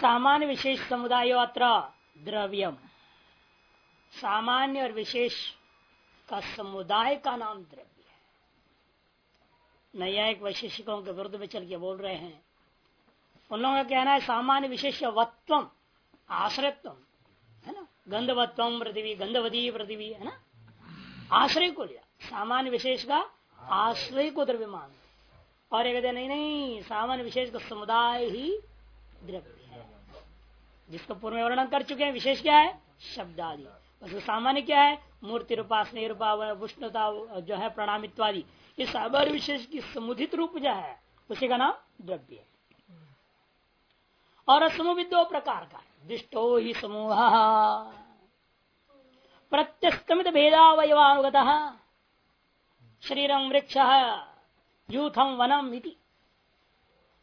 सामान्य विशेष समुदाय अत्र द्रव्यम। सामान्य और विशेष का समुदाय का नाम द्रव्य है। न्यायिक वैशेषिकों के विरुद्ध में चल के बोल रहे हैं। उन लोगों का कहना है सामान्य विशेष वत्व आश्रयत्व है ना? गंधवत्व पृथ्वी, गंधवती पृथ्वी, है ना? आश्रय को लिया। सामान्य विशेष का आश्रय को द्रव्य मान और ये कहते नहीं नहीं, सामान्य विशेष का समुदाय ही द्रव्य जिसको पूर्व में वर्णन कर चुके हैं, विशेष क्या है? शब्द आदि सामान्य क्या है? मूर्ति रूपा, स्नेह रूपा उष्णता जो है, प्रणामित्वादि। इस सामान्य विशेष की समुदित रूप जो है, उसी का नाम द्रव्य है। और समूह दो प्रकार का दृष्टो ही समूह। प्रत्यस्तमित भेदावयवानुगत। शरीरम वृक्ष यूथम वनम इति।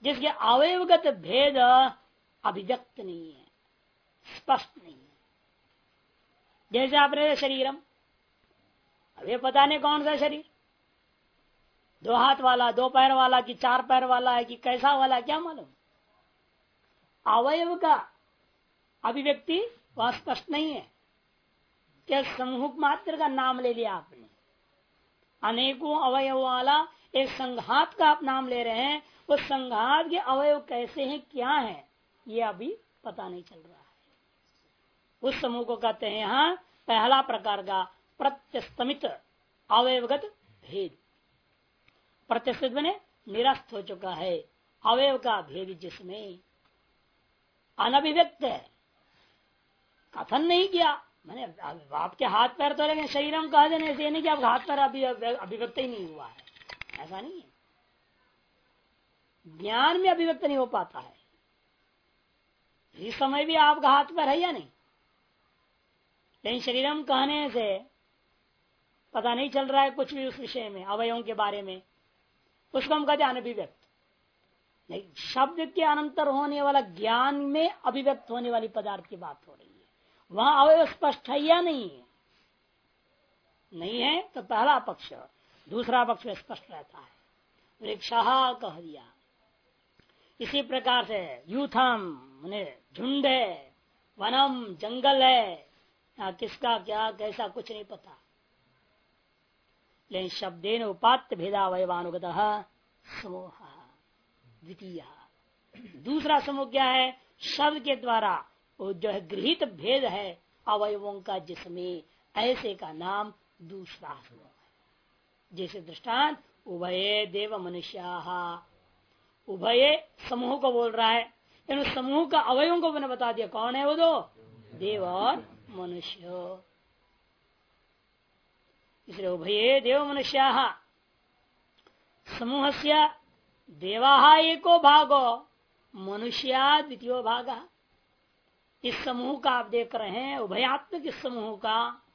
जिसके अवयवगत भेद अभिव्यक्त नहीं है। स्पष्ट नहीं है। जैसे आपने शरीरम अभी पता नहीं कौन सा शरीर। दो हाथ वाला, दो पैर वाला, कि चार पैर वाला है, कि कैसा वाला, क्या मालूम? अवयव का अभिव्यक्ति वह स्पष्ट नहीं है। क्या समूह मात्र का नाम ले लिया आपने? अनेकों अवयव वाला एक संघात का आप नाम ले रहे हैं। उस संघात के अवयव कैसे हैं, क्या है, ये अभी पता नहीं चल रहा उस समूह को कहते हैं यहाँ पहला प्रकार का प्रत्यस्तमित अवयवगत भेद। प्रत्यस्तित बने निरस्त हो चुका है, अवयव का भेद जिसमें अनभिव्यक्त है। कथन नहीं किया, मैंने आपके हाथ पैर तो लेकिन शरीर हम कह देने से नहीं कि आपका हाथ पैर अभी अभिव्यक्त ही नहीं हुआ है। ऐसा नहीं है। ज्ञान में अभिव्यक्त नहीं हो पाता है। इस समय भी आपका हाथ पैर है या नहीं? लेकिन शरीरम कहने से पता नहीं चल रहा है कुछ भी उस विषय में अवयों के बारे में। उसको हम कहते हैं अनभिव्यक्त नहीं, शब्द के अनंतर होने वाला ज्ञान में अभिव्यक्त होने वाली पदार्थ की बात हो रही है। वहाँ अवयव स्पष्ट है या नहीं है? नहीं है तो पहला पक्ष, दूसरा पक्ष स्पष्ट रहता है। वृक्ष कह दिया। इसी प्रकार से, यूथम झुंड है वनम, जंगल है। किसका क्या, कैसा, कुछ नहीं पता। लेकिन शब्देन उपात्य भेदावयवानुगत समूह, द्वितीय। दूसरा समूह क्या है? शब्द के द्वारा वो जो है गृहित भेद है अवयवों का जिसमें ऐसे का नाम दूसरा समूह है। जैसे दृष्टांत, उभय देव मनुष्या। उभय समूह को बोल रहा है। समूह का अवयवों को मैंने बता दिया। कौन है वो दो? देव और मनुष्य। इसलिए उभये देव मनुष्या। समूह से देवा एको भागो, मनुष्या द्वितीय भाग। इस समूह का आप देख रहे हैं, उभयात्मक इस समूह का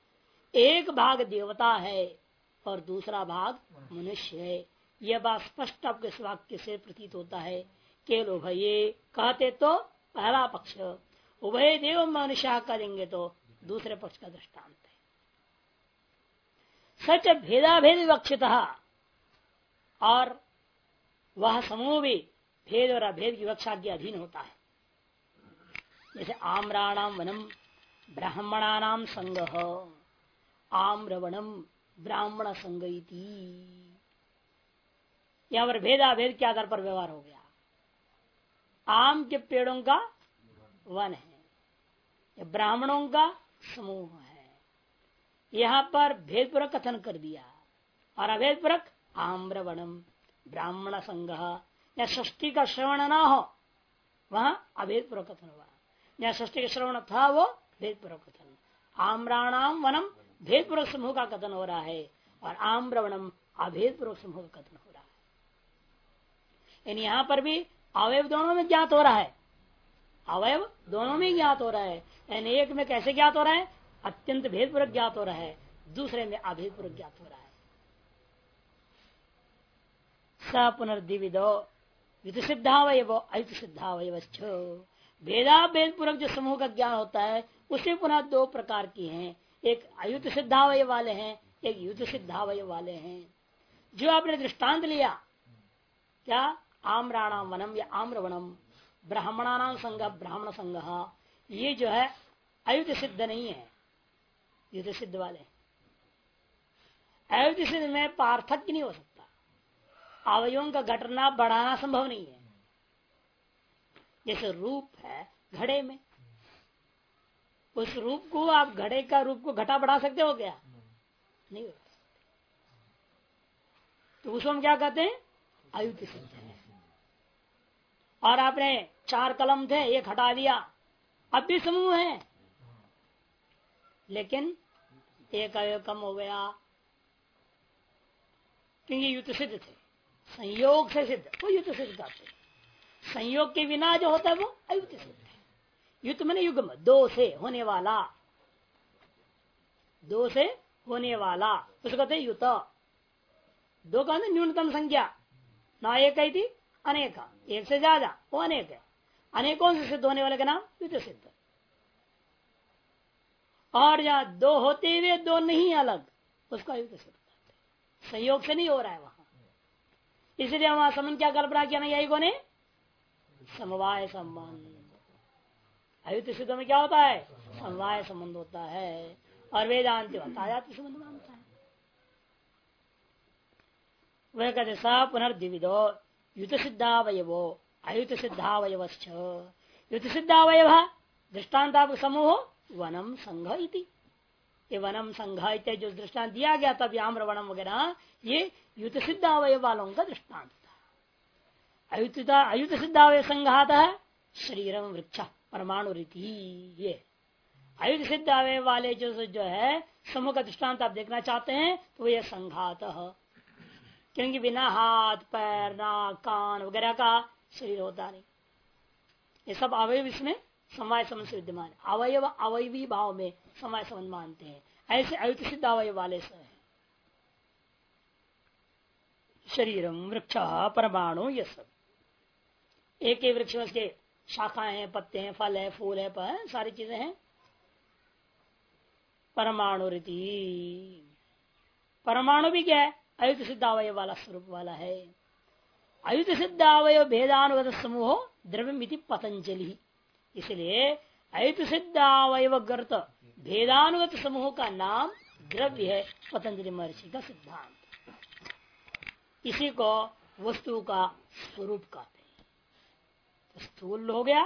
एक भाग देवता है और दूसरा भाग मनुष्य है। यह बात स्पष्ट आपके इस वाक्य से प्रतीत होता है। केवल उभये, कहते तो पहला पक्ष, उभय देव मनुष्य करेंगे तो दूसरे पक्ष का दृष्टांत है। सच भेदाभेद विवक्षित और वह समूह भी भेद और अभेद की विवक्षा के अधीन होता है। जैसे आम्राणाम वनम ब्राह्मणानाम संग आम्रवणम ब्राह्मण संग यहाँ पर भेदाभेद के आधार पर व्यवहार हो गया। आम के पेड़ों का वन है। ब्राह्मणों का समूह है। यहाँ पर भेदपूर्वक कथन कर दिया। और अभेदपूर्वक आम्रवणम ब्राह्मण संघ, या षष्टी का श्रवण ना हो, वहाँ अभेदपूर्वक कथन हुआ। या षष्टी का श्रवण था वो भेदपूर्वक कथन। आम्राणाम वनम भेदपूर्वक समूह का कथन हो रहा है, और आम्र आम्रवणम अभेदपूर्वक समूह का कथन हो रहा है। यहाँ पर भी अवैध दोनों में ज्ञात हो रहा है। अवयव दोनों में ज्ञात हो रहा है। यानी एक में कैसे ज्ञात हो रहा है? अत्यंत भेदपूर्वक ज्ञात हो रहा है। दूसरे में अभेदपूर्वक ज्ञात हो रहा है। स पुनर्दिविदो सिद्धावय अयुत सिद्धावय भेदा भेद पूर्वक जो समूह का ज्ञान होता है, उसे पुनः दो प्रकार की हैं। एक अयुत सिद्धावय वाले हैं, एक युद्ध सिद्धावय वाले हैं। जो आपने दृष्टांत लिया, क्या? आम्राणाम वनम या आम्र वनम ब्राह्मणानाम संघ ब्राह्मण संघ ये जो है अयुद्ध सिद्ध नहीं है। युद्ध सिद्ध वाले। अयुद्ध सिद्ध में पार्थक्य नहीं हो सकता। अवयों का घटना बढ़ाना संभव नहीं है। जैसे रूप है, घड़े में। उस रूप को आप घड़े का रूप को घटा बढ़ा सकते हो क्या? नहीं हो तो उसको हम क्या कहते हैं? अयुद्ध सिद्ध है। और आपने चार कलम थे, एक हटा दिया। अब भी समूह है। लेकिन एक अवय कम हो गया, क्योंकि युद्ध सिद्ध थे। संयोग से सिद्ध, वो युद्ध सिद्ध करते संयोग के बिना जो होता है, वो अयुद्ध सिद्ध है। युद्ध मैंने युग्म दो से होने वाला। दो से होने वाला। उसको कहते युत दो का न्यूनतम संख्या। ना एक थी, अनेक। एक से ज़्यादा, वो अनेक है। अनेकों से सिद्ध होने वाले का नाम युद्ध सिद्ध। और जहाँ दो होते हुए दो नहीं अलग, उसका युद्ध सिद्ध संयोग से नहीं हो रहा है वहाँ। इसलिए वहाँ संबंध क्या कल्पना किया नहीं न्यायिकों ने? समवाय संबंध। अयुद्ध सिद्ध में क्या होता है? समवाय संबंध होता है। और वेदांत ताजात संबंध मानता है। वह कहते स पुनर्दिविदो युत सिद्धावयवो अयुत सिद्धावयव युत सिद्धावयव दृष्टांत समूह वनम संघ इति। ये वनम संघ इत्यादि जो दृष्टांत दिया गया था व्याम्र वनम वगैरह, ये युत सिद्धावय वालों का दृष्टांत था। अयुतता अयुत सिद्धावय संघात है शरीरम वृक्ष, परमाणु रीति, ये। अयुत सिद्धावय वाले जो जो है, समूह का दृष्टांत आप देखना चाहते हैं तो ये संघात। क्योंकि बिना हाथ, पैर, नाक, कान वगैरह का शरीर होता नहीं। ये सब अवयव इसमें समय समझ से विद्यमान अवयव अवयवी भाव में समय संबंध मानते हैं। ऐसे अयुत सिद्ध अवयव वाले से है। वृक्ष परमाणु ये सब एक ही वृक्ष के शाखाएँ हैं, पत्ते हैं, फल है, फूल है, पर सारी चीज़ें हैं। परमाणु रीति। परमाणु भी क्या है? अयुत सिद्ध सिद्धावय वाला स्वरूप वाला है। अयुत सिद्धावय भेदानुगत समूह द्रव्य पतंजलि इसलिए अयुत सिद्धावय गर्त भेदानुगत समूह का नाम द्रव्य है पतंजलि महर्षि का सिद्धांत। इसी को वस्तु का स्वरूप कहते हैं। तो स्थूल हो गया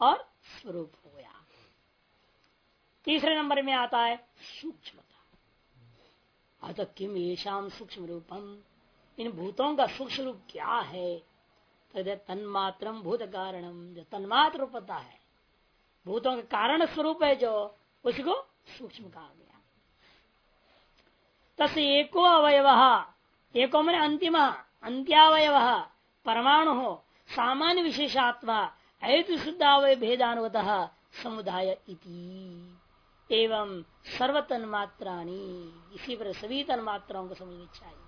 और स्वरूप हो गया। तीसरे नंबर में आता है सूक्ष्म अतः किम येषाम सूक्ष्म रूपम इन भूतों का सूक्ष्म रूप क्या है? तन्मात्र भूत कारणम जो तन्मात्र पता है। भूतों का कारण स्वरूप है जो, उसको सूक्ष्म कहा गया। तस एको अवयव, एको मैंने अंतिम अंत्यावय परमाणु हो सामान्य विशेषात्मा, अयुत शुद्धावय भेदानुगत समुदाय एवं सर्व तन्मात्राणी इसी पर सभी तन्मात्राओं को समझनी चाहिए।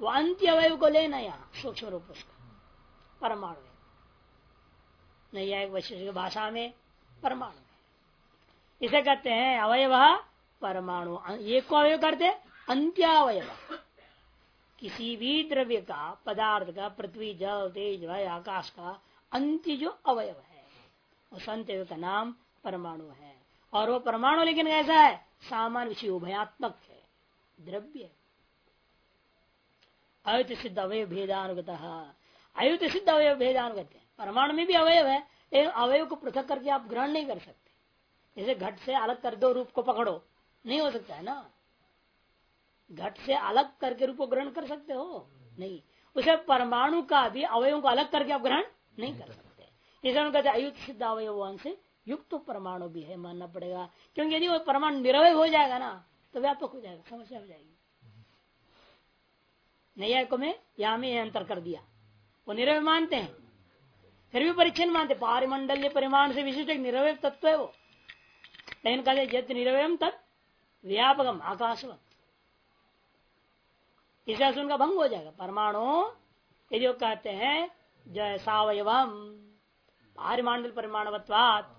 वो अंत्य अवयव को लेना यहाँ सूक्ष्म रूप उसका परमाणु आए वैशिष्ट भाषा में परमाणु इसे कहते हैं अवयव परमाणु। एक को अवयव करते अंत्यावयव। किसी भी द्रव्य का, पदार्थ का, पृथ्वी, जल, तेज, वाय, आकाश का अंत्य जो अवयव है, उस अंत्य का नाम परमाणु है। और वो परमाणु लेकिन कैसा है? सामान्य विषय उभयात्मक है। द्रव्य अयुत सिद्ध अवय भेदानुगत। अयुत सिद्ध अवय भेदानुगत परमाणु में भी अवयव है लेकिन अवयव को पृथक करके आप ग्रहण नहीं कर सकते। जैसे घट से अलग कर दो रूप को पकड़ो नहीं हो सकता है ना? घट से अलग करके रूप को ग्रहण कर सकते हो? नहीं। उसे परमाणु का भी अवयव को अलग करके आप ग्रहण नहीं कर सकते। इसे हम कहते अयुत सिद्ध अवयव से युक्त तो परमाणु भी है मानना पड़ेगा। क्योंकि यदि वो परमाणु निरवय हो जाएगा ना तो व्यापक हो जाएगा समस्या हो जाएगी। नैयायिकों में यहाँ में अंतर कर दिया। वो निरवय मानते हैं। फिर भी परीक्षण मानते पारिमंडल परिमाण से विशिष्ट एक निरवय तत्व है वो। लेकिन कहते जत निरवयम तत् व्यापकम आकाशवत इसे उनका भंग हो जाएगा। परमाणु यदि वो कहते हैं जय सावयवम पारिमांडल परिमाणवत्वात,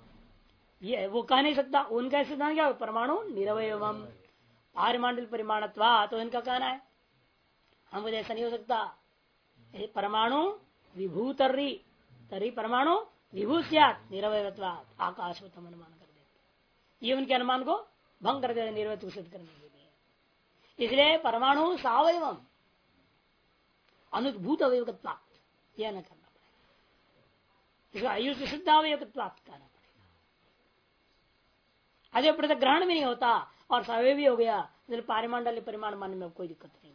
ये वो कह नहीं सकता। उनका सिद्धांत क्या परमाणु निरवय पारिमांडल परिमाण तो इनका कहना है। हम ऐसा नहीं हो सकता। परमाणु विभूतरी तरी परमाणु विभू निरवयत्वात आकाशोत्तम अनुमान कर देते ये उनके अनुमान को भंग कर देते निर्वय सिद्ध करने के लिए। इसलिए परमाणु सवयव अनुद्भूत अवयवत्वात यह न करना पड़ेगा। इसका आयुष सिद्ध अवयवत्वात करना पड़ेगा। अजय पृथक ग्रहण भी नहीं होता और सवय भी हो गया। पारिमांडल परिमाण मानने में कोई दिक्कत नहीं।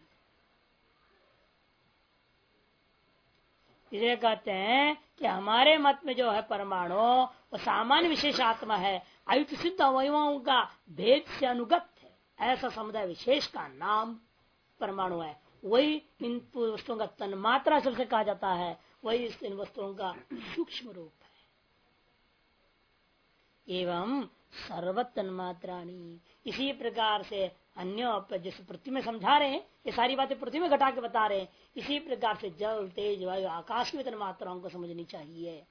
इसलिए कहते हैं कि हमारे मत में जो है परमाणु, वो सामान्य विशेष आत्मा है। आयुक्त सिद्ध अवयवों का भेद से अनुगत है। ऐसा समुदाय विशेष का नाम परमाणु है। वही इन वस्तुओं का तन मात्रा सबसे कहा जाता है। वही इन वस्तुओं का सूक्ष्म रूप है। एवं सर्वतन मात्राणी। इसी प्रकार से अन्य जैसे पृथ्वी में समझा रहे हैं, ये सारी बातें पृथ्वी में घटा के बता रहे हैं, इसी प्रकार से जल, तेज, वायु, आकाश में मात्राओं को समझनी चाहिए।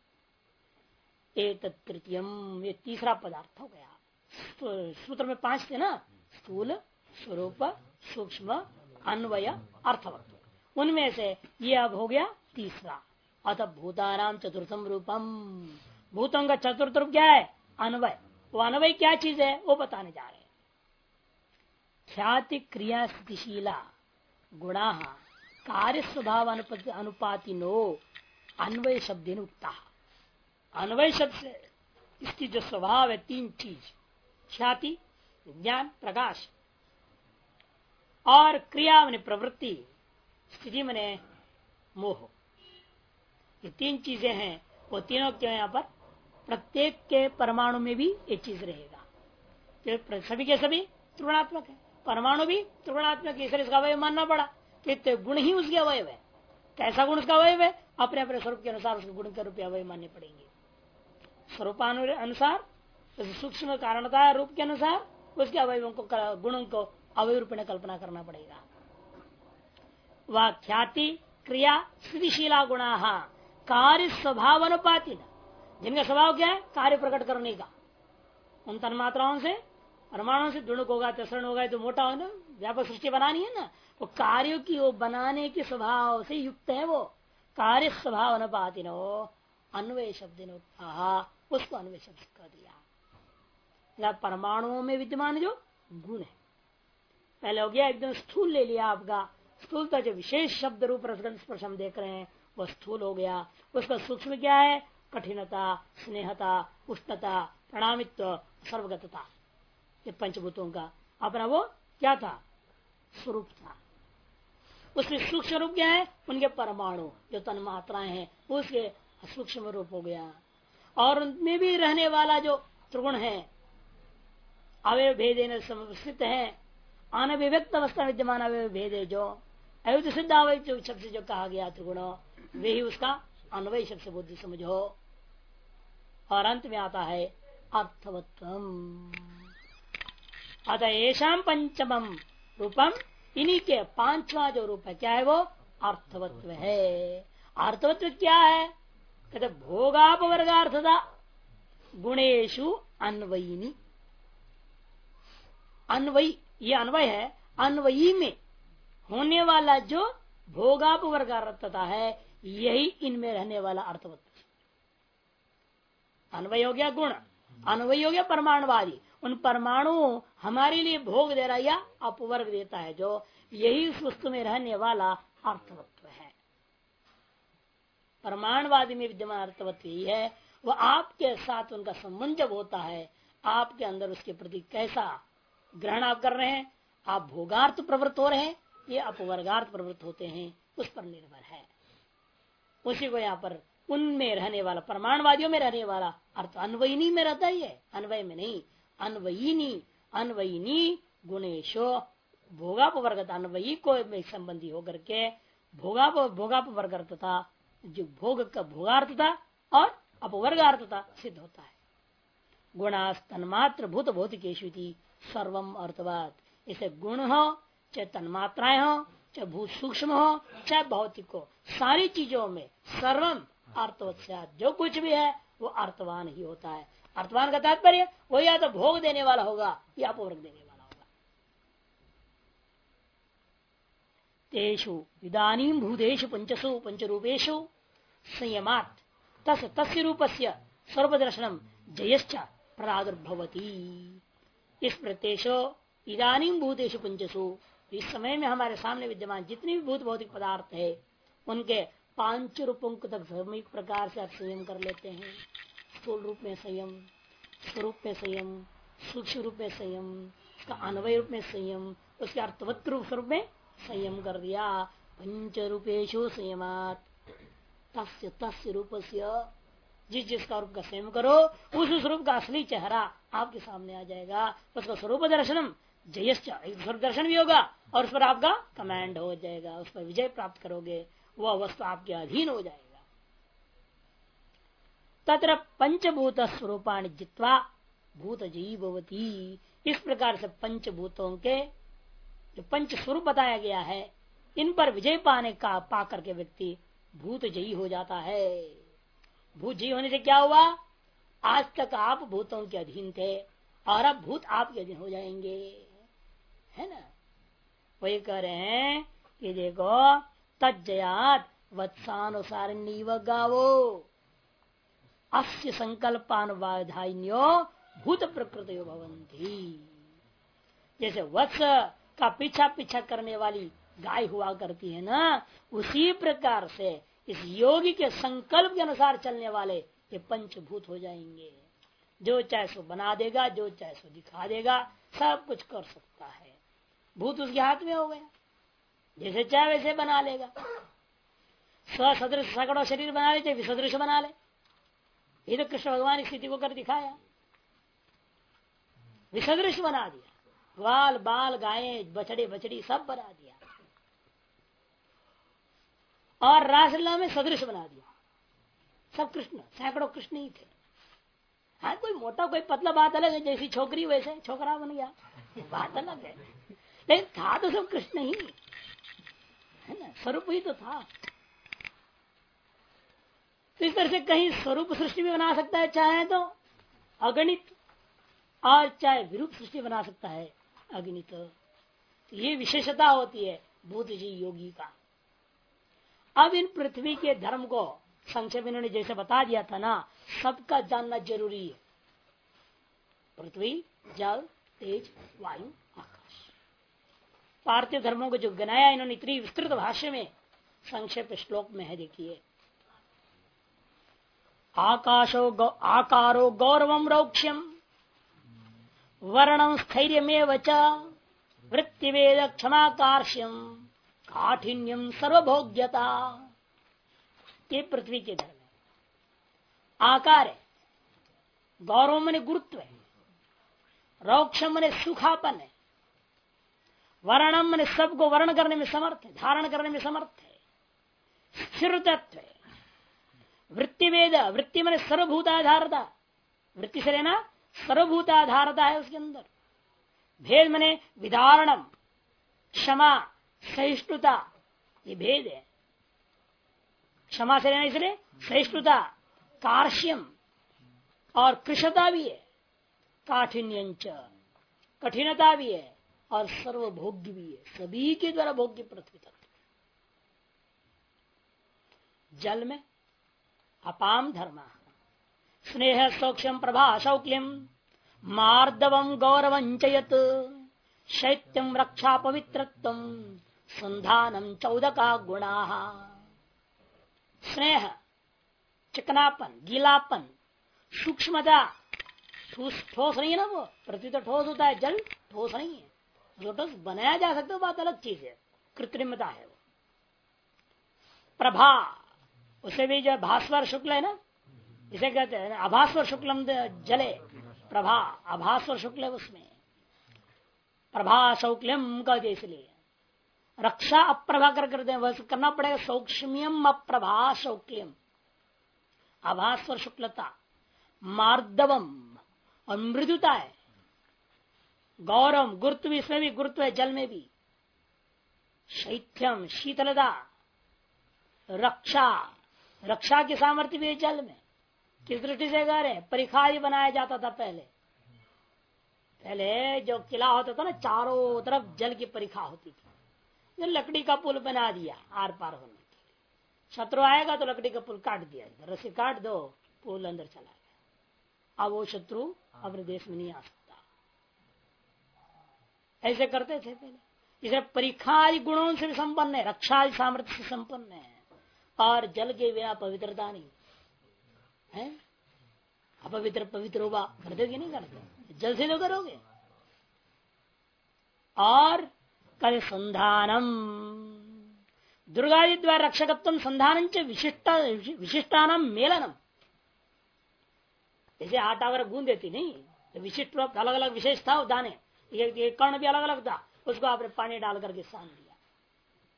एक तृतीयम, ये तीसरा पदार्थ हो गया। सूत्र में पाँच थे ना? स्थूल, स्वरूप, सूक्ष्म, अन्वय, अर्थवत्व। उनमें से ये अब हो गया तीसरा। अतः भूतानाम चतुर्थम रूपम। भूतों का चतुर्थ रूप क्या है? अन्वय। वो अन्वय क्या चीज़ है, वो बताने जा रहे ख्याति क्रिया स्थितिशीला गुणा कार्य स्वभाव अनुपाति नो अन्वय शब्द उठता अन्वय शब्द से इसकी जो स्वभाव है, तीन चीज़। ख्याति ज्ञान प्रकाश। और क्रिया मैंने प्रवृत्ति, स्थिति मैंने मोह। ये तीन चीज़ें हैं, वो तीनों क्यों यहाँ पर? प्रत्येक के परमाणु में भी ये चीज़ रहेगा। सभी के सभी त्रिगुणात्मक है। परमाणु भी त्रिगुणात्मक इसलिए इसका अवय मानना पड़ा। कि गुण ही उसके अवयव है। कैसा गुण उसका अवयव है? अपने अपने स्वरूप के अनुसार उसके गुण के रूप अवय मानने पड़ेंगे। स्वरूपानु, अनुसार सूक्ष्म कारणता रूप के अनुसार उसके अवयवों को गुणों को अवय रूप में कल्पना करना पड़ेगा। वह ख्याति क्रिया स्थितिशीला गुणा, कार्य स्वभाव अनुपाति जिनका स्वभाव क्या है? कार्य प्रकट करने का। उन तन्मात्राओं से परमाणु से दुणुक होगा तसरण होगा तो मोटा हो ना, व्यापक सृष्टि बनानी है ना। वो कार्य की वो बनाने के स्वभाव से युक्त है वो। कार्य स्वभाव अनुपाति नो अन्वय शब्द उसको अन्वय शब्द कर दिया। परमाणुओं में विद्यमान जो गुण है। पहले हो गया, एकदम स्थूल ले लिया आपका। स्थूल स्थूलता जो विशेष शब्द रूप स्पर्श हम देख रहे हैं वह स्थूल हो गया। उसका सूक्ष्म क्या है? कठिनता, स्नेहता, उष्णता, प्रणामित्व, सर्वगतता। ये पंचभूतों का अपना वो क्या था? स्वरूप था। उसमें सूक्ष्म रूप क्या है? उनके परमाणु। जो तन मात्राएँ हैं उसके सूक्ष्म रूप हो गया। और उनमें भी रहने वाला जो त्रिगुण है अवय भेद स्थित है। अनविव्यक्त अवस्था विद्यमान अवय भेद जो। अयुद्ध सिद्ध अवय शब्द जो कहा गया त्रिगुण, वे ही उसका अनवय शब्द बुद्धि समझो। और अंत में आता है अर्थवत्व अतः ऐसा पंचम रूपम इन्हीं के पांचवा जो रूप है, क्या है वो? अर्थवत्व है। अर्थवत्व क्या है? कहते भोगापवर्गार्थता गुणेशु अन्वयिनी। अन्वयी, ये अन्वय है, अन्वयी में होने वाला जो भोगापवर्गार्थता है, यही इनमें रहने वाला अर्थवत्व अन्वय हो गया गुण अन्वय हो गया परमाणुवादी। उन परमाणु हमारे लिए भोग दे रहा या अपवर्ग देता है, जो यही उस वस्तु में रहने वाला अर्थवत्व है। परमाणुवादी में विद्यमान अर्थवत्व यही है, वह आपके साथ उनका संबंध जब होता है, आपके अंदर उसके प्रति कैसा ग्रहण आप कर रहे हैं, आप भोगार्थ प्रवृत्त हो रहे हैं, ये अपवर्गार्थ प्रवृत्त होते हैं, उस पर निर्भर है। उसी को यहाँ पर उनमें रहने वाला, परमाणुवादियों में रहने वाला, अर्थ अनवयनी में रहता ही है अनवय में नहीं। अनवयिनी अनवयिनी गुणेशो भोगाप वर्ग अनवयी को संबंधी होकर के भोगाप भोगाप वर्ग तथा जो भोग का भोगार्थता और अपवर्गार्थता सिद्ध होता है। गुणास्तन्मात्र भूत भौतिकेशु सर्वम अर्थवाद इसे गुण हो, चाहे तन्मात्राएँ हो, चाहे भूत सूक्ष्म हो, चाहे भौतिक हो, सारी चीज़ों में सर्वम अर्थवत जो कुछ भी है, वो अर्थवान ही होता है। अर्थवान का तात्पर्य, वो या तो भोग देने वाला होगा, या अपवर्ग देने वाला होगा। तेषु इदानीम भूतेषु, पंचसु पंचरूपेशु संयमात। तस् रूप से स्वरूप दर्शनम जयश्च प्रादुर्भवती। इस प्रत्येशो इधानी भूतेश पंचसु, इस समय में हमारे सामने विद्यमान जितने भी भूत भौतिक पदार्थ है, उनके पाँच रूपों को तक धर्मिक प्रकार से आप संयम कर लेते हैं। स्थूल रूप में संयम, स्वरूप में संयम, सूक्ष्म रूप में संयम उसका अन्वय रूप में संयम, उसके अर्थवत रूप स्वरूप में संयम कर दिया। पंच रूपेशु संयमात। तस्य तस्य रूप जिस जिसका रूप का संयम करो, उस स्वरूप का असली चेहरा आपके सामने आ जाएगा। उसका स्वरूप दर्शनम, जयश्च दर्शन भी होगा और उस पर आपका कमांड हो जाएगा। उस पर विजय प्राप्त करोगे। वह वस्तु आपके अधीन हो जाएगा। तत्र पंचभूत स्वरूपाणी जित्वा भूत जीवती इस प्रकार से पंचभूतों के जो पंच स्वरूप बताया गया है, इन पर विजय पाने का, पा करके व्यक्ति भूत जयी हो जाता है। भूत जयी होने से क्या हुआ? आज तक आप भूतों के अधीन थे और अब भूत आपके अधीन हो जाएँगे। है ना? वही कह रहे हैं कि देखो तजयात वत्सानुसार गावो। अस्य संकल्पानुवाधान्यो भूत प्रकृत भवंती जैसे वत्स का पीछा पीछा करने वाली गाय हुआ करती है ना, उसी प्रकार से इस योगी के संकल्प के अनुसार चलने वाले ये पंचभूत हो जाएँगे। जो चाहे सो बना देगा, जो चाहे सो दिखा देगा, सब कुछ कर सकता है। भूत उसके हाथ में हो गया। जैसे चाहे वैसे बना लेगा। स्वसदृश सैकड़ों शरीर बना ले, चाहे विसदृश बना ले। ये तो कृष्ण भगवान स्थिति को कर दिखाया। विसदृश बना दिया। बाल बाल, गाय, बछड़े, बछड़ी सब बना दिया। और रासलीला में सदृश बना दिया। सब कृष्ण, सैकड़ों कृष्ण ही थे। हाँ कोई मोटा, कोई पतला बात अलग है, जैसी छोकरी वैसे छोकरा बन गया। बात अलग है। लेकिन था तो सब कृष्ण ही। है ना स्वरूप ही तो था। तो इस तरह से कहीं स्वरूप सृष्टि भी बना सकता है, चाहे तो अगणित, और चाहे विरूप सृष्टि बना सकता है, अगणित। तो ये विशेषता होती है बुद्ध जी योगी का। अब इन पृथ्वी के धर्म को संक्षेप इन्होंने जैसे बता दिया था ना, सबका जानना ज़रूरी है। पृथ्वी, जल, तेज, वायु पार्थिव धर्मों को जो गनाया इन्होंने इतनी विस्तृत भाष्य में संक्षेप श्लोक में है देखिए। आकाशो गौ, आकारो गौरव रौक्ष्यम। वर्णम स्थैर्यमेव च। वृत्तिवेद क्षमाकार्ष्यम। काठिन्यम सर्वभोग्यता ये पृथ्वी के धर्म आकार है। गौरव मने गुरुत्व है। रौक्षम सुखापन है। वर्णम मैंने सबको वर्ण करने में समर्थ है, धारण करने में समर्थ है। स्थिर तत्व वृत्ति वेद वृत्ति मैंने सर्वभूताधारता। वृत्ति से लेना सर्वभूताधारता है उसके अंदर। भेद मने विधारणम क्षमा, सहिष्णुता। ये भेद है। क्षमा से लेना इसलिए सहिष्णुता, कार्श्यम और कृषता भी है। काठिन्य कठिनता भी है। और सर्वभोग्य भी है। सभी के द्वारा भोग्य पृथ्वी तत्व। जल में अपाम धर्म। स्नेह सौक्ष्म प्रभा, शौक्यम, मार्दव गौरवंचयत शैत्यम रक्षा, पवित्रत्व संधानम चौदका गुणा। स्नेह, चिकनापन, गीलापन, सूक्ष्मता, ठोस नहीं है ना वो? पृथ्वी तो ठोस होता है, जल ठोस नहीं है। ठोस बनाया जा सकता है बात अलग चीज़ है। कृत्रिमता है वो। प्रभा, उसे भी जो भास्वर शुक्ल है ना, इसे कहते हैं अभास्वर शुक्लम जले। प्रभा, अभास्वर शुक्ल है उसमें। प्रभा शौक्लम कहते इसलिए। रक्षा अप्रभा कर करते हैं वह करना पड़ेगा, सौक्ष्म्यम अप्रभा शौक्लियम अभास्वर शुक्लता, मार्दवम, और मृदुता है। गौरव गुरुत्व इसमें भी गुरुत्व है जल में भी। शैत्यम शीतलता रक्षा रक्षा की सामर्थ्य भी है जल में। किस दृष्टि से कह रहे परिखा ही बनाया जाता था पहले। पहले जो किला होता था ना चारों तरफ़ जल की परिखा होती थी। लकड़ी का पुल बना दिया आर पार होने के लिए। शत्रु आएगा तो लकड़ी का पुल काट दिया रस्सी काट दो पुल अंदर चला गया। अब वो शत्रु अपने देश में नहीं आ सकता। ऐसे करते थे पहले। इसे परीक्षा आदि गुणों से संपन्न है रक्षा आदि सामर्थ्य से संपन्न है। और जल के बिना पवित्रता नहीं। है? अपवित्र पवित्र होगा, करते कि नहीं करते? जल से तो करोगे। और कल संधानम। दुर्गा द्वारा रक्षकत्व संधान विशिष्ट विशिष्टान मेलनम। जैसे आटा अगर गूंद देती नहीं तो विशिष्ट अलग अलग विशेषता दाने। एक कर्ण भी अलग अलग था। उसको आपने पानी डाल करके सान दिया।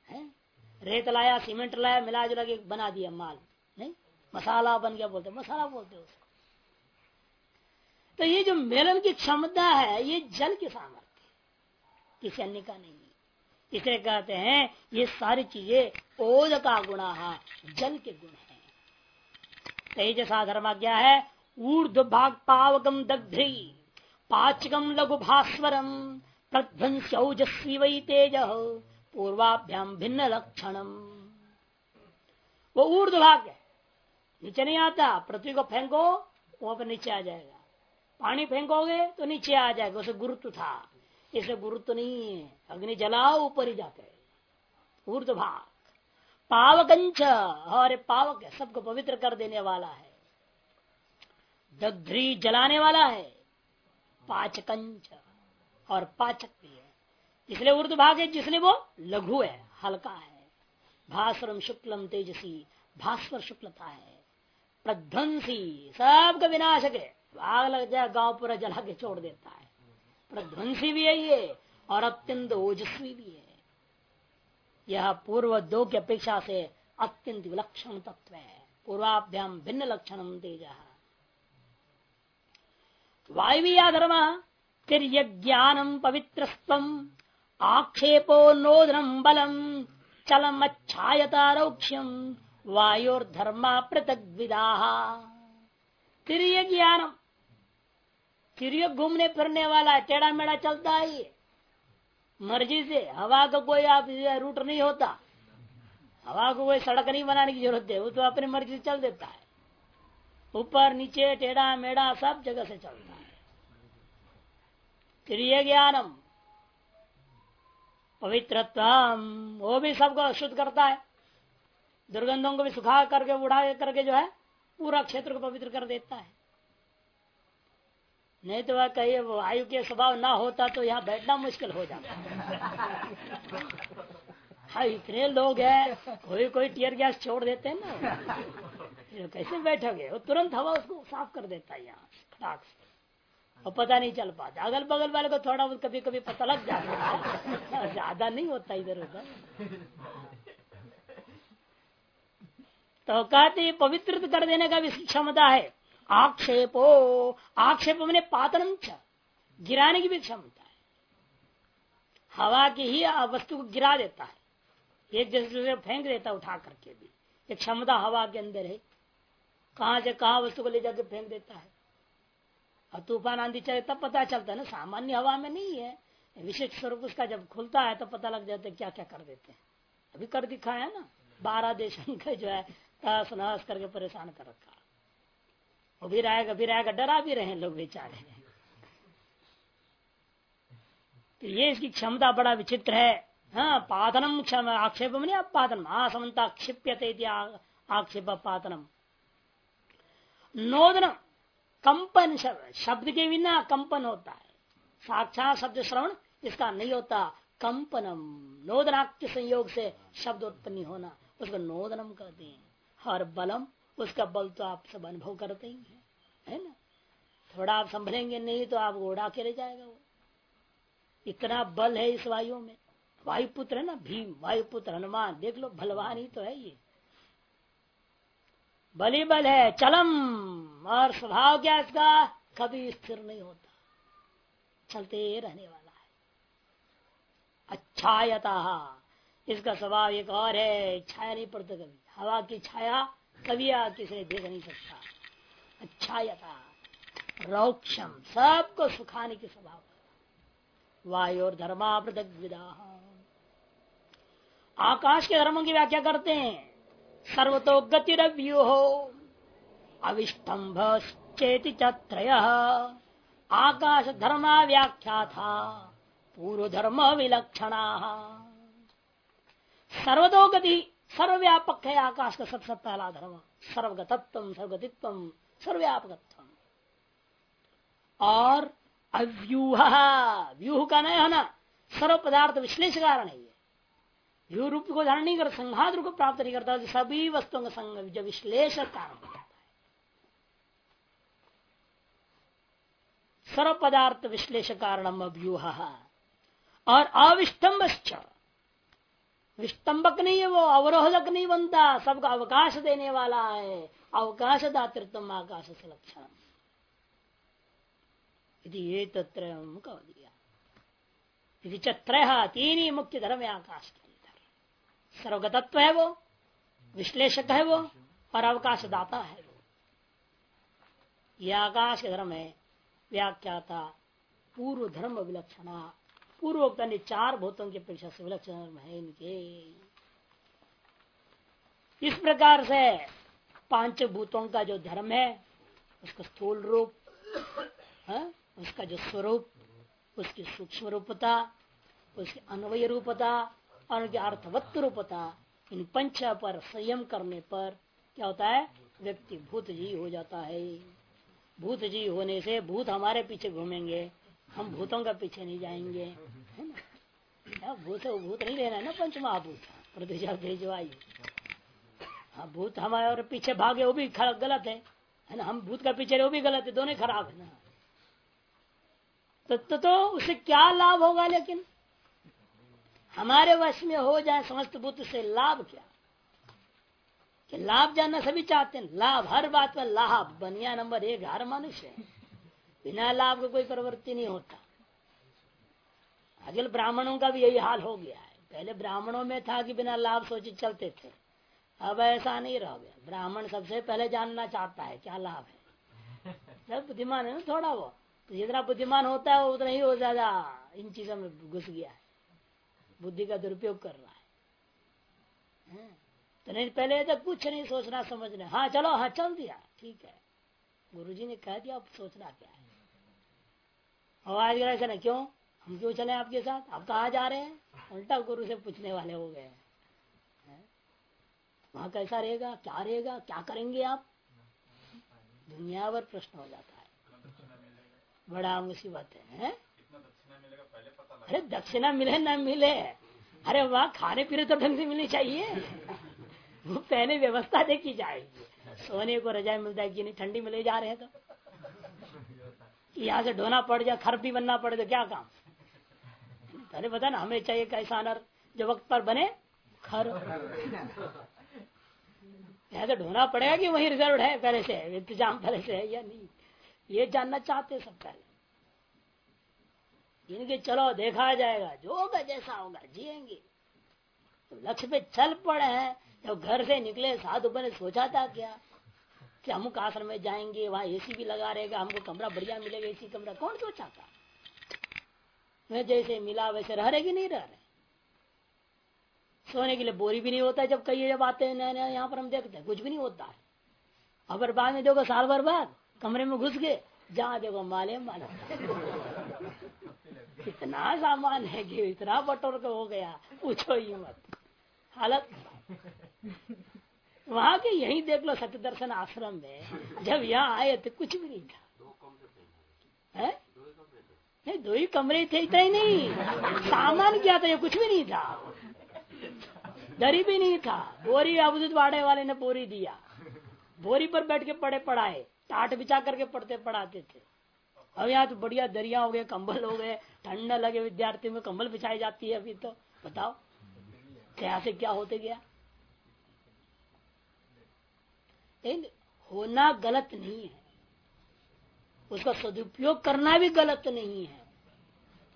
है? रेत लाया, सीमेंट लाया मिला जुला के बना दिया माल। नहीं? मसाला बन गया बोलते मसाला बोलते उसको। तो ये जो मेलन की क्षमता है, ये जल के सामर्थ्य किसी अन्य का नहीं इसे कहते हैं, ये सारी चीज़ें ओज का गुणा जल के गुण है। तेज धर्म क्या है ऊर्ध भाग पावकम दग्ध्री पाचकम लघु भास्वरम प्रध्वंस्यौजस्वी वही तेज पूर्वाभ्याम भिन्न लक्षणम वो ऊर्ध भाग है। नीचे नहीं आता, पृथ्वी को फेंको, वहाँ पर नीचे आ जाएगा। पानी फेंकोगे तो नीचे आ जाएगा, उसे गुरुत्व था। इसे गुरुत्व नहीं है। अग्नि जलाओ, ऊपर ही जाते ऊर्ध भाग। पावकंच और पावक है, सबको पवित्र कर देने वाला है। दग्ध्री जलाने वाला है। पाचकंच और पाचक भी है। इसलिए उर्द भाग है जिसलिए वो लघु है, हल्का है। भास्वरम शुक्लम तेजसी, भास्वर शुक्लता है। प्रध्वंसी, सबका विनाशक है। आग लग जाए, गाँव पूरा जला के छोड़ देता है। प्रध्वंसी भी है ये, और अत्यंत ओजस्वी भी है। यह पूर्व दो की अपेक्षा से अत्यंत विलक्षण तत्व है। पूर्वाभ्याम भिन्न लक्षण तेज। वायवीय धर्म तिर्यज्ञानम पवित्र आक्षेपो नोदनम बलम चलम चलमच्छायतारौक्ष्यम, वायोर्धर्मा पृथक विदा तिरय ज्ञानम तिरय घूमने फिरने वाला टेढ़ा मेढ़ा चलता है मर्ज़ी से हवा का कोई आप रूट नहीं होता। हवा को कोई सड़क नहीं बनाने की ज़रूरत है, वो तो अपनी मर्ज़ी से चल देता है। ऊपर, नीचे टेढ़ा मेढ़ा सब जगह से चलता है। त्रिय ज्ञानम पवित्रत्व वो भी सबको शुद्ध करता है। दुर्गंधों को भी सुखा करके, उड़ा करके जो है, पूरा क्षेत्र को पवित्र कर देता है। नहीं तो वह कही वायु के स्वभाव ना होता तो यहाँ बैठना मुश्किल हो जाता। हाँ इतने लोग हैं, कोई कोई टीयर गैस छोड़ देते हैं ना। कैसे बैठोगे? वो तुरंत हवा उसको साफ़ कर देता है यहाँ से। और पता नहीं चल पाता। अगल बगल वाले को थोड़ा बहुत कभी कभी पता लग जाता है। ज़्यादा नहीं होता इधर उधर। तो कहते पवित्र कर देने का भी क्षमता है। आक्षेपो, आक्षेप मैंने पातनम गिराने की भी क्षमता है। हवा की ही वस्तु को गिरा देता है। एक जैसे दूसरे फेंक देता उठा करके भी। एक क्षमता हवा के अंदर है। कहा से कहा वस्तु को ले जाके फेंक देता है। और तूफ़ान आंधी चले, तब पता चलता है ना, सामान्य हवा में नहीं है। विशेष स्वरूप उसका जब खुलता है तो पता लग जाता है क्या क्या कर देते हैं। अभी कर दिखाया ना, बारह देशों का जो है, तहस नहस करके परेशान कर रखा वो भी रहेगा भी रहेगा, डरा भी रहे लोग बेचारे। तो ये इसकी क्षमता बड़ा विचित्र है। हाँ पातनम क्षम, आक्षेप नहीं, आप पातनम आसमता क्षिप्यते आक्षेप पातनम। नोदनम कंपन शब्द के बिना कंपन होता है। साक्षात शब्द श्रवण इसका नहीं होता। कंपनम नोदनाक्य संयोग से शब्द उत्पन्न होना उसको नोदनम कहते हैं। और बलम उसका बल तो आप सब अनुभव करते ही है, है ना? थोड़ा आप संभलेंगे नहीं तो आप उड़ा के ले जाएगा वो। इतना बल है इस वायु में। वायुपुत्र है ना भीम वायुपुत्र हनुमान देख लो भलवान ही तो है ये। बली बल है, चलम। और स्वभाव क्या इसका? कभी स्थिर नहीं होता। चलते रहने वाला है। अच्छायता। इसका स्वभाव एक और है, छाया नहीं पड़ता कभी। हवा की छाया कभी किसी देख नहीं सकता। अच्छायता, रौक्षम, सबको सुखाने के स्वभाव। वायु और धर्मा पृथक विदा आकाश के धर्मों की व्याख्या करते हैं। सर्वतो गतिरव्यूहो अविष्टम्भ चेति त्रय। आकाश धर्मा व्याख्या था पूर्व धर्म विलक्षणा सर्वतो गति सर्वव्यापक है आकाश का सबसे पहला धर्म सर्वगतत्व, सर्वगतित्व सर्वव्यापकत्व और अव्यूह। व्यूह का ना सर्व पदार्थ विश्लेष कारण है व्यू रूप को धारण नहीं कर, संघात रूप को प्राप्त नहीं करता सभी वस्तुओं का संग जब विश्लेष कारण हो जाता है। सर्व पदार्थ विश्लेष कारणम अव्यूह और अविष्टम्ब विष्टम्बक नहीं है वो, अवरोधक नहीं बनता, सबका अवकाश देने वाला है। अवकाश दातृत्व आकाश से लक्षण ये तत्र कह दिया चत्र तीन ही मुख्य धर्म है आकाश के। सर्वगतत्व है वो, विश्लेषक है वो, और अवकाश दाता है वो यह आकाश धर्म है व्याख्याता पूर्व धर्म विलक्षणा, पूर्वोक्त चार भूतों की अपेक्षा से विलक्षण धर्म है इनके इस प्रकार से पाँच भूतों का जो धर्म है, उसका स्थूल रूप, है? उसका जो स्वरूप, उसकी सूक्ष्म रूपता, उसकी अन्वय रूपता और उनकी अर्थवत्व रूपता इन पंच पर संयम करने पर क्या होता है? व्यक्ति भूत जी हो जाता है। भूत जी होने से भूत हमारे पीछे घूमेंगे। हम भूतों का पीछे नहीं जाएँगे। है ना? भूत भूत नहीं लेना है ना पंच महाभूत। प्रतिजा भेजवायु हाँ भूत हमारे और पीछे भागे वो भी गलत है। है ना? हम भूत का पीछे वो भी गलत है। दोनों खराब है ना? तो, तो, तो उसे क्या लाभ होगा लेकिन? हमारे वश में हो जाए समस्त बुद्ध से लाभ क्या? कि लाभ जानना सभी चाहते हैं। लाभ, हर बात पर लाभ। बनिया नंबर एक, हर मनुष्य है। बिना लाभ का कोई प्रवृत्ति नहीं होता। अगल ब्राह्मणों का भी यही हाल हो गया है। पहले ब्राह्मणों में था कि बिना लाभ सोचे चलते थे। अब ऐसा नहीं रह गया। ब्राह्मण सबसे पहले जानना चाहता है क्या लाभ है। सब बुद्धिमान है ना, थोड़ा वो तो जितना बुद्धिमान होता है, उतना ही हो ज़्यादा इन चीज़ों में घुस गया है। बुद्धि का दुरुपयोग कर रहा है। तो नहीं पहले तो कुछ नहीं सोचना समझना। हाँ चलो हाँ चल दिया। ठीक है। गुरुजी ने कह दिया अब सोचना क्या है? आवाज़ ऐसा ना क्यों? हम क्यों चले आपके साथ? आप कहा जा रहे हैं? उल्टा गुरु से पूछने वाले हो गए वहाँ कैसा रहेगा? क्या रहेगा? क्या करेंगे आप? दुनिया भर प्रश्न हो जाता है। बड़ा मुसीबत है, है? अरे दक्षिणा मिले ना मिले। अरे वाह खाने पीने तो ढंग से मिलनी चाहिए। वो पहले व्यवस्था देखी जाएगी सोने को रजाई है कि नहीं ठंडी में ले जा रहे हैं तो। यहाँ से ढोना पड़ जाए खर भी बनना पड़े तो क्या काम? पहले बता ना, हमें चाहिए कैसा नर जो वक्त पर बने, खर। यहाँ से ढोना पड़ेगा कि वही रिज़र्व है, पहले से, इंतज़ाम पहले से है या नहीं? ये जानना चाहते सब पहले। इनके चलो देखा जाएगा, जो होगा जैसा होगा, जिएँगे। तो लक्ष्य पे चल पड़े हैं, जब घर से निकले, साधु बने, सोचा था क्या? कि अमुक आश्रम में जाएँगे, वहाँ एसी भी लगा रहेगा, हमको कमरा बढ़िया मिलेगा एसी कमरा। कौन सोचा था? मैं जैसे मिला, वैसे रह रहे कि नहीं रह रहे? सोने के लिए बोरी भी नहीं होता जब कई जब आते हैं नए नए यहाँ पर हम देखते हैं, कुछ भी नहीं होता। है अगर बाद में देखो साल भर बाद, कमरे में घुस गए, जहाँ देखो माले माला। इतना सामान है कि इतना बटोर का हो गया, पूछो ही मत। हालत वहाँ के यही देख लो सत्य दर्शन आश्रम में, जब यहाँ आए थे कुछ भी नहीं था। है? नहीं, दो ही कमरे थे, इतना ही नहीं। सामान क्या था, ये कुछ भी नहीं था। दरी भी नहीं था। बोरी अवधुत बाड़े वाले ने बोरी दिया। बोरी पर बैठ के पढ़े पढ़ाए, टाट बिछा करके पढ़ते पढ़ाते थे। अब यहाँ तो बढ़िया दरिया हो गए, कंबल हो गए, ठंडा लगे विद्यार्थियों में कंबल बिछाई जाती है अभी तो। बताओ क्या से क्या होते गया? होना गलत नहीं है। उसका सदुपयोग करना भी गलत नहीं है।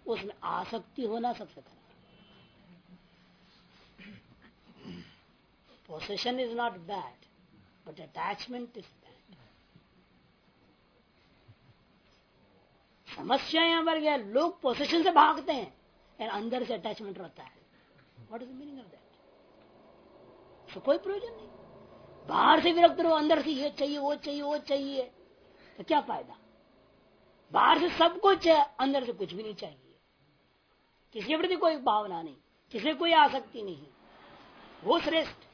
उसमें आसक्ति होना सबसे गलत possession is not bad but attachment is समस्या यहाँ पर गया लोग पोजिशन से भागते हैं अंदर से अटैचमेंट रहता है। What is meaning of that तो कोई प्रयोजन नहीं। बाहर से विरक्त रहो, अंदर से ये चाहिए, वो चाहिए वो चाहिए तो क्या फ़ायदा? बाहर से सब कुछ है, अंदर से कुछ भी नहीं चाहिए। किसी के प्रति कोई भावना नहीं, किसी कोई आसक्ति नहीं। वो श्रेष्ठ।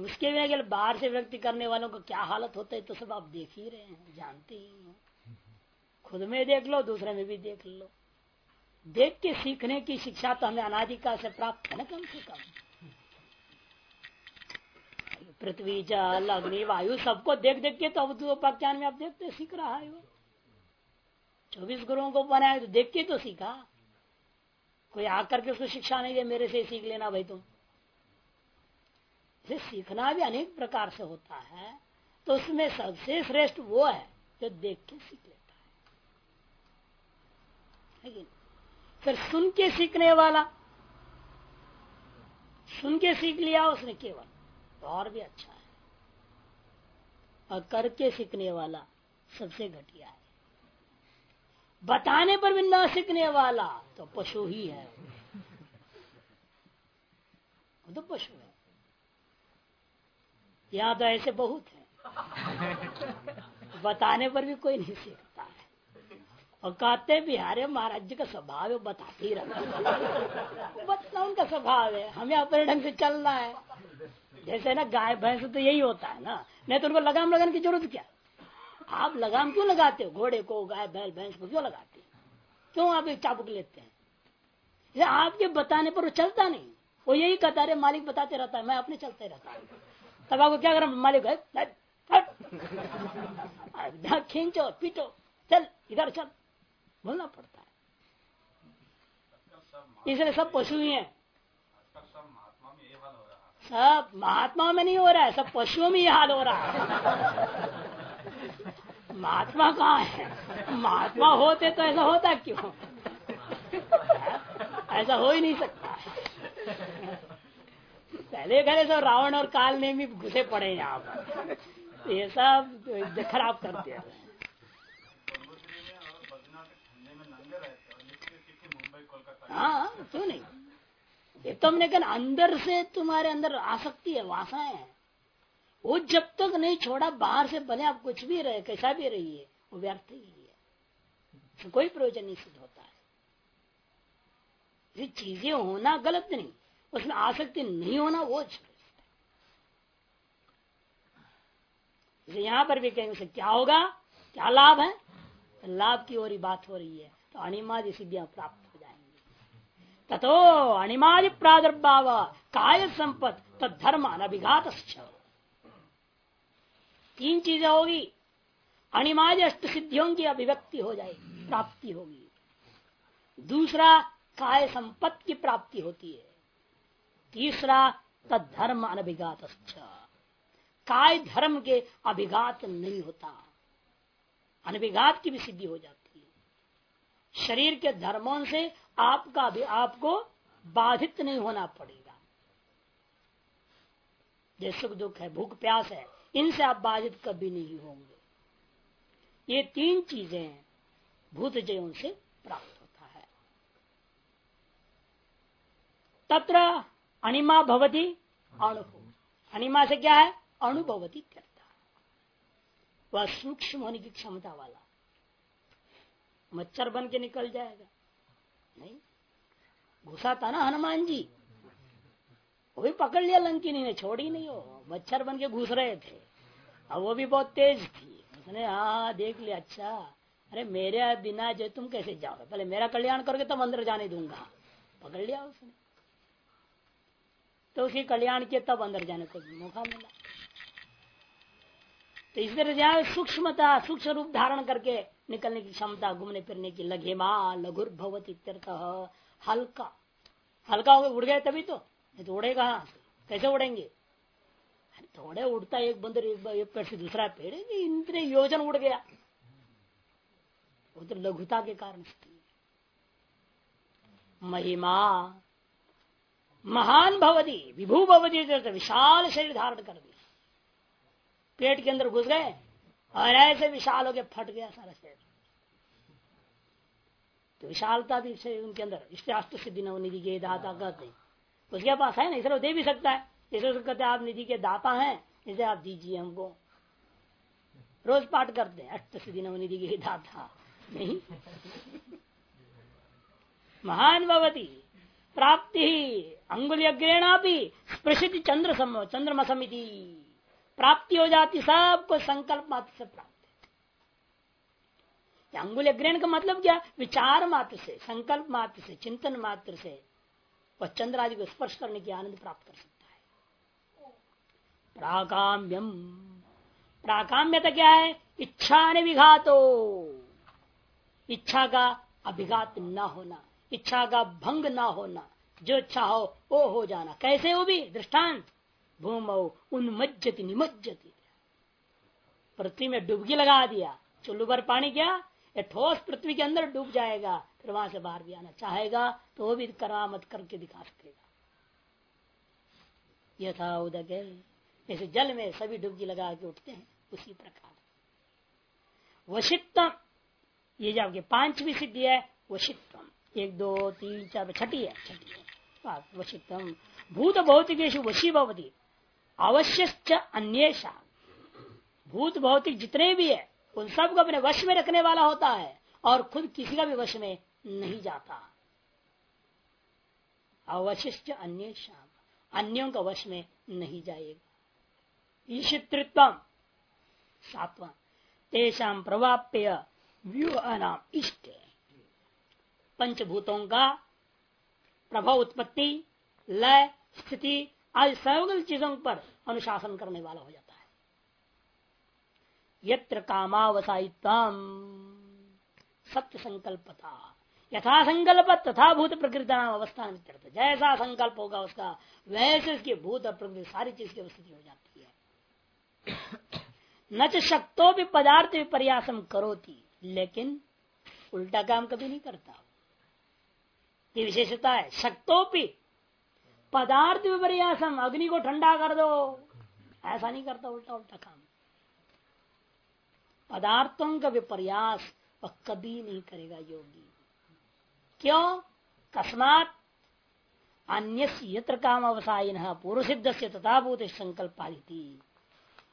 उसके भी अगर बाहर से व्यक्ति करने वालों को क्या हालत होता है तो सब आप देख ही रहे हैं, जानते ही हैं। खुद में देख लो, दूसरे में भी देख लो। देख के सीखने की शिक्षा तो हमें अनाधिकार से प्राप्त है ना कम से कम। पृथ्वी, जल, अग्नि, वायु, सबको देख देख के तो उपाख्यान में आप देखते सीख रहा है वो। चौबीस गुरुओं को बनाया तो देख के तो सीखा। कोई आकर के उसको शिक्षा नहीं दे, मेरे से सीख लेना भाई तुम। इसे सीखना भी अनेक प्रकार से होता है तो उसमें सबसे श्रेष्ठ वो है जो देख के सीख लेता है। फिर सुन के सीखने वाला, सुन के सीख लिया उसने केवल तो और भी अच्छा है। और करके सीखने वाला सबसे घटिया है। बताने पर भी न सीखने वाला तो पशु ही है। वो तो पशु है। यहाँ तो ऐसे बहुत है। बताने पर भी कोई नहीं सीखता। है और कहते भी बिहारे महाराज जी का स्वभाव है बताते ही रहते बतना उनका स्वभाव है। हमें अपने ढंग से चलना है। जैसे ना गाय भैंस तो यही होता है ना। नहीं तो उनको लगाम लगाने की ज़रूरत क्या? आप लगाम क्यों लगाते हो? घोड़े को, गाय, बैल, भैंस को क्यों लगाते क्यों आप एक चाबुक लेते हैं? आपके बताने पर वो चलता नहीं। वो यही कहता रहे मालिक बताते रहता है, मैं अपने चलते रहता हूँ। तब आपको क्या करें? मालिक है। खींचो, पीटो, चल, इधर चल। बोलना पड़ता है। इसलिए सब पशु ही है। सब महात्मा में नहीं हो रहा है, सब पशुओं में ही हाल हो रहा है। महात्मा कहाँ है? महात्मा होते तो ऐसा होता क्यों? ऐसा हो ही नहीं सकता। पहले घरे सब रावण और काल ने भी घुसे पड़े यहाँ पर। ये सब खराब करते हैं हाँ क्यों नहीं? ये तो हमने कहा, अंदर से तुम्हारे अंदर आसक्ति है, वासना है। वो जब तक नहीं छोड़ा, बाहर से भले आप कुछ भी रहे, कैसा भी रहिए, वो व्यर्थ ही है तो कोई प्रयोजन नहीं सिद्ध होता है। ये चीज़ें होना गलत नहीं। उसमें आसक्ति नहीं होना वो यहाँ पर भी कहेंगे क्या होगा? क्या लाभ है? लाभ की ओर ही बात हो रही है। तो अनिमादि सिद्धियाँ प्राप्त हो जाएँगी। तथो अनिमादि प्रादुर्भाव, काय संपत तत्धर्म अनभिघात तीन चीज़ें होगी। अनिमाज अष्ट सिद्धियों की अभिव्यक्ति हो जाएगी प्राप्ति होगी। दूसरा, काय संपत्ति की प्राप्ति होती है। तीसरा तत्धर्म अनभिघात काय धर्म के अभिघात नहीं होता? अनभिघात की भी सिद्धि हो जाती है। शरीर के धर्मों से आपका भी आपको बाधित नहीं होना पड़ेगा। जैसे सुख दुख है, भूख प्यास है, इनसे आप बाधित कभी नहीं होंगे। ये तीन चीज़ें भूत जयों से प्राप्त होता है। तत्र अनिमा भवती, अणु। अनिमा से क्या है? अनुभवती करता वह सूक्ष्म होने की क्षमता वाला। मच्छर बन के निकल जाएगा। नहीं। घुसा था ना हनुमान जी। वो भी पकड़ लिया लंकिनी ने, छोड़ी नहीं हो मच्छर बन के घुस रहे थे। अब वो भी बहुत तेज थी। उसने हाँ देख लिया अच्छा। अरे, मेरे बिना जो तुम कैसे जाओगे? पहले मेरा कल्याण करके तब तो अंदर जाने दूँगा। पकड़ लिया उसने। तो उसके कल्याण के तब अंदर जाने को मौका मिला। तो इस तरह से सूक्ष्मता सूक्ष्म रूप धारण करके निकलने की क्षमता घूमने फिरने की लघे माँ लघुर भवत हल्का। हल्का हो गया उड़ गए तभी तो। नहीं तो उड़े कहा? कैसे उड़ेंगे? थोड़े उड़ता एक बंदर एक, एक पेड़ से दूसरा पेड़ इतने योजन उड़ गया। वो तो लघुता के कारण महिमा महान भवदी विभू भवदी विशाल शरीर धारण कर दिया। पेट के अंदर घुस गए और ऐसे विशाल होके फट गया सारा शरीर। तो विशालता भी उनके अंदर इससे अष्ट सिद्धि नवनिधि के दाता कहते उसके पास है ना इसलिए दे भी सकता है। इसलिए कहते आप निधि के दाता हैं, इसे आप दीजिए हमको। रोज पाठ करते हैं, अष्ट सिद्धि निधि के दाता। नहीं? महान भवती प्राप्ति अंगुल अग्रेणा भी स्पृशित चंद्र सम चंद्रमा समिति प्राप्ति हो जाती, सबको संकल्प मात्र से प्राप्त अंगुल ग्रहण का मतलब क्या? विचार मात्र से, संकल्प मात्र से, चिंतन मात्र से, वह चंद्र आदि को स्पर्श करने की आनंद प्राप्त कर सकता है। प्राकाम्यम। प्राकाम्यता क्या है? इच्छा ने विघातो इच्छा का अभिघात न होना। इच्छा का भंग ना होना, जो इच्छा हो, वो हो जाना। कैसे वो भी? दृष्टांत। भूम उन्मज्जति निमज्जति। पृथ्वी में डुबकी लगा दिया। चुल्लू पर पानी क्या ये ठोस पृथ्वी के अंदर डूब जाएगा, फिर वहाँ से बाहर भी आना चाहेगा तो वो भी करामत करके दिखा सकेगा। यथा उदक जैसे जल में सभी डुबकी लगा के उठते हैं, उसी प्रकार। वशित्तम, ये जो आपकी पांचवी सिद्धि है वशित्वम एक, दो, तीन, चार छठी है छठी है। भूत भौतिक वशी भवती। अवश्य अन्येषा। भूत भौतिक जितने भी है, उन सबको अपने वश में रखने वाला होता है और खुद किसी का भी वश में नहीं जाता। अवशिष्ट अन्य शाम अन्यों का वश में नहीं जाएगा। ईशितृत्व सातवा तेषाम प्रवाप्य व्यूह नाम इष्ट। पंचभूतों का प्रभाव उत्पत्ति, लय, स्थिति आदि सर्वगल चीज़ों पर अनुशासन करने वाला हो जाता है। यत्र कामावसायित्व सत्य संकल्पता यथा संकल्प तथा भूत प्रकृति नाम अवस्था जैसा संकल्प होगा उसका, वैसे उसकी भूत और प्रकृति सारी चीज़ की स्थिति हो जाती है। न शक्तो भी पदार्थ भी प्रयासम करोती, लेकिन उल्टा काम कभी नहीं करता। ये विशेषता है। शक्तोपि। पदार्थ विपर्यासम, अग्नि को ठंडा कर दो। ऐसा नहीं करता उल्टा उल्टा काम। पदार्थों का विपर्यास वह कभी नहीं करेगा योगी। क्यों? कस्मात अन्य यत्र काम अवसायन पूर्व सिद्ध से तथाभूत संकल्प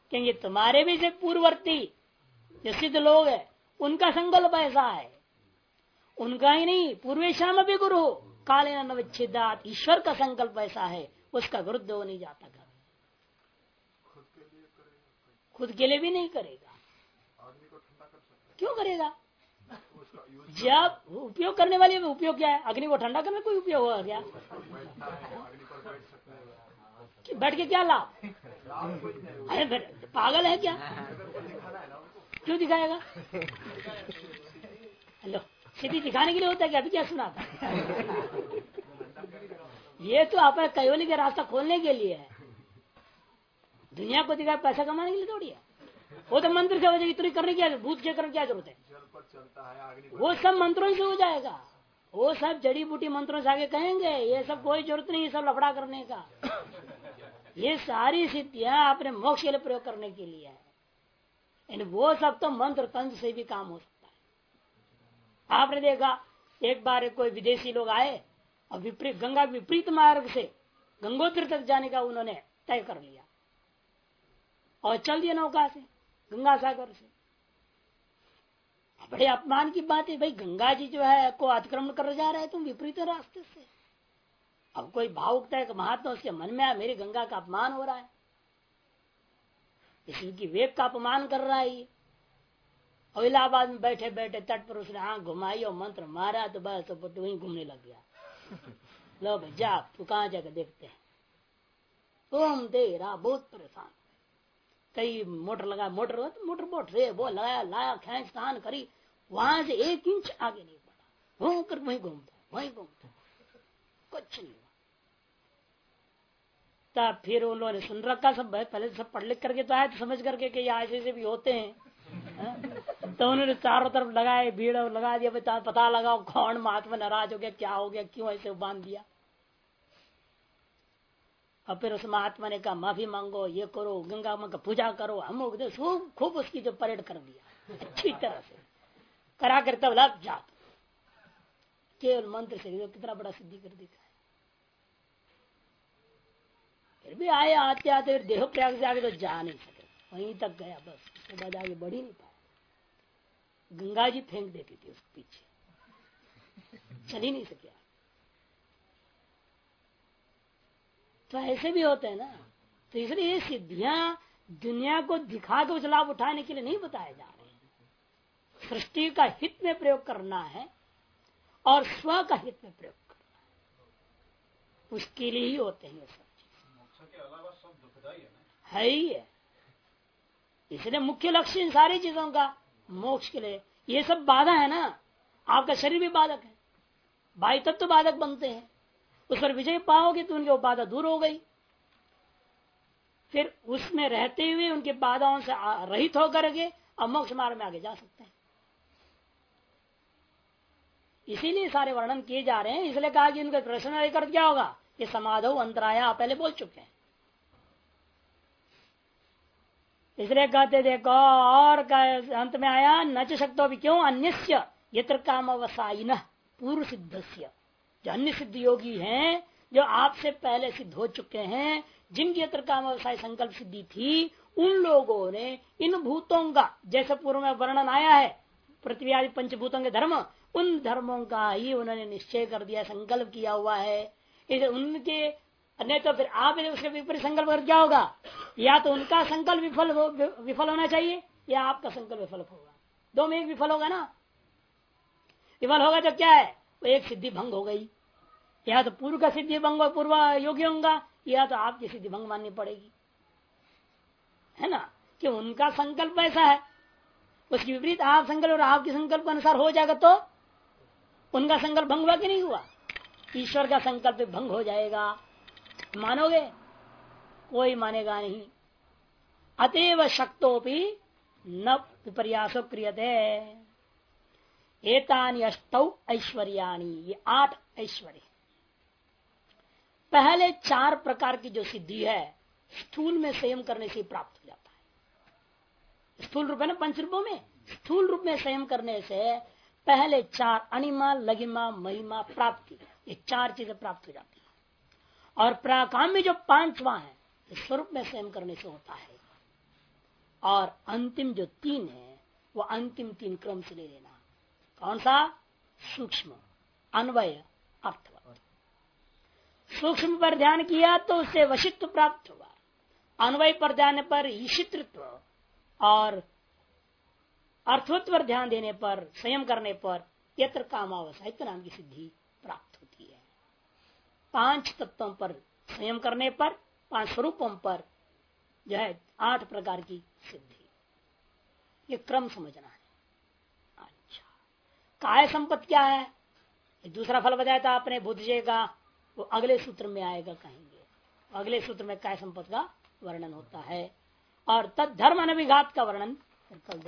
क्योंकि तुम्हारे भी से पूर्ववर्ती, जो सिद्ध लोग है, उनका संकल्प ऐसा है। उनका ही नहीं पूर्वेशम भी गुरु काले नविच्छेदात, ईश्वर का संकल्प ऐसा है, उसका विरुद्ध हो नहीं जाता कभी खुद के लिए भी नहीं करेगा। क्यों करेगा? जब उपयोग करने वाले में उपयोग क्या है? अग्नि को ठंडा करने कोई उपयोग होगा क्या? बैठ के क्या लाभ? अरे पागल है क्या? क्यों दिखाएगा? हेलो। सीधी दिखाने के लिए होता है क्या अभी क्या सुना था? ये तो आप कैवली का रास्ता खोलने के लिए है। दुनिया को दिखाए पैसा कमाने के लिए थोड़ी है। वो तो मंत्र से हो जाएगी करने की भूत के करने क्या ज़रूरत है। वो सब मंत्रों से हो जाएगा। वो सब जड़ी बूटी मंत्रों से आगे कहेंगे, ये सब कोई ज़रूरत नहीं सब लफड़ा करने का। ये सारी सिद्धियाँ अपने मोक्ष के लिए प्रयोग करने के लिए है। वो सब तो मंत्र तंत्र से भी काम हो सकता आपने देखा, एक बार कोई विदेशी लोग आए, और विपरीत, गंगा विपरीत मार्ग से गंगोत्री तक जाने का उन्होंने तय कर लिया। और चल दिया नौका से, गंगा सागर से। बड़े अपमान की बात है, भाई, गंगा जी जो है, को अतिक्रमण कर जा रहे तुम विपरीत रास्ते से। अब कोई भावुकता है महात्मा उसके मन में आया, मेरी गंगा का अपमान हो रहा है। इसकी वेग का अपमान कर रहा है और इलाहाबाद में बैठे बैठे तट पर उसने आँख घुमाई और मंत्र मारा तो बस तो वहीं घूमने लग गया। लो भाई, जा, तू कहा जाकर देखते हैं? तुम तेरा बहुत परेशान कई मोटर लगा मोटर तो मोटर बोट रे, वो लगाया, लाया, खेच, तान करी, वहाँ से एक इंच आगे नहीं बढ़ा। घूम कर वहीं घूमता वहीं घूमता कुछ नहीं तब फिर उन लोगों ने सुन रखा सब पहले सब पढ़ लिख करके तो आए तो समझ करके कि ऐसे ऐसे भी होते हैं हाँ? तो उन्होंने चारों तरफ़ लगाए, भीड़ लगा दिया पता लगाओ कौन महात्मा नाराज़ हो गया, क्या हो गया, क्यों ऐसे बाँध दिया। और फिर उस महात्मा ने कहा, माफ़ी मांगो, ये करो, गंगा माँ का पूजा करो, हम लोग खूब खूब उसकी जो परेड कर दिया, अच्छी तरह से। करा कर तब लाभ जा। केवल मंत्र से कितना बड़ा सिद्धि कर दिखा है। फिर भी आए आते आते देह प्रयाग से आगे तो जा नहीं सके। वहीं तक गया, बस, उसके बाद आगे बढ़ी नहीं पाया। गंगा जी फेंक देती थी उसके पीछे। चल ही नहीं सके तो ऐसे भी होते हैं ना। तो इसलिए ये सिद्धियाँ दुनिया को दिखा के उस लाभ उठाने के लिए नहीं बताए जा रहे हैं। सृष्टि का हित में प्रयोग करना है और स्व का हित में प्रयोग करना है। उसके लिए ही होते हैं ये सब चीज़। है ही है। इसलिए मुख्य लक्ष्य इन सारी चीज़ों का मोक्ष के लिए। ये सब बाधा है ना? आपका शरीर भी बाधक है। भाई तत्व तो बाधक बनते हैं। उस पर विजय पाओगे तो उनकी बाधा दूर हो गई। फिर उसमें रहते हुए उनके बाधाओं से रहित होकर के अब मोक्ष मार्ग में आगे जा सकते हैं। इसीलिए सारे वर्णन किए जा रहे हैं। इसलिए कहा कि उनका प्रश्न लेकर क्या होगा? ये समाधो, अंतराया पहले बोल चुके हैं। इसलिए कहते देखो, और अंत में आया न चक्तो भी क्यों? अन्य यत्र काम अवसाई न पूर्व सिद्ध जो अन्य सिद्ध योगी हैं, जो आपसे पहले सिद्ध हो चुके हैं, जिनकी यत्र काम व्यवसाय संकल्प सिद्धि थी, उन लोगों ने इन भूतों का, जैसे पूर्व में वर्णन आया है, पृथ्वी आदि पंचभूतों के धर्म, उन धर्मों का ही उन्होंने निश्चय कर दिया, संकल्प किया हुआ है। इसे उनके नहीं तो फिर आप उसके विपरीत संकल्प कर क्या होगा या तो उनका संकल्प विफल हो, विफल होना चाहिए या आपका संकल्प विफल होगा। दो में एक विफल होगा ना? विफल होगा तो क्या है? वो एक सिद्धि भंग हो गई। या तो पूर्व का सिद्धि भंग पूर्व योग्य होगा या तो आपकी सिद्धि भंग माननी पड़ेगी। है ना? कि उनका संकल्प ऐसा है। उसके विपरीत आप संकल्प और आपके संकल्प के अनुसार हो जाएगा तो उनका संकल्प भंग हुआ कि नहीं हुआ? ईश्वर का संकल्प भंग हो जाएगा। मानोगे? कोई मानेगा नहीं। अतएव शक्तोपि न विपर्यासो क्रियते। एतानी अष्टौ ऐश्वर्याणी, ये आठ ऐश्वर्य। पहले चार प्रकार की जो सिद्धि है, स्थूल में संयम करने से प्राप्त हो जाता है। स्थूल रूप है ना पंच रूपों में? स्थूल रूप में संयम करने से पहले चार अनिमा, लघिमा, महिमा प्राप्ति ये चार चीज़ें प्राप्त हो जाती है। और प्राकाम में जो पांचवा है स्वरूप में स्वयं करने से होता है। और अंतिम जो तीन है, वो अंतिम तीन क्रम से ले लेना। कौन सा? सूक्ष्म, अन्वय, अर्थवत। सूक्ष्म पर ध्यान किया तो उससे वशित्व प्राप्त हुआ। अन्वय पर ध्यान पर ईशित्व और अर्थवत्व पर ध्यान देने पर, संयम करने पर यत्र कामावसायित्व नाम की सिद्धि। पाँच तत्वों पर संयम करने पर, पाँच स्वरूपों पर, जो है, आठ प्रकार की सिद्धि। ये क्रम समझना है। अच्छा। काय संपत क्या है? दूसरा फल बताया था आपने, बुद्ध जी का। वो अगले सूत्र में आएगा कहेंगे। अगले सूत्र में काय संपत का वर्णन होता है। और तद धर्म अनभिघात का वर्णन कल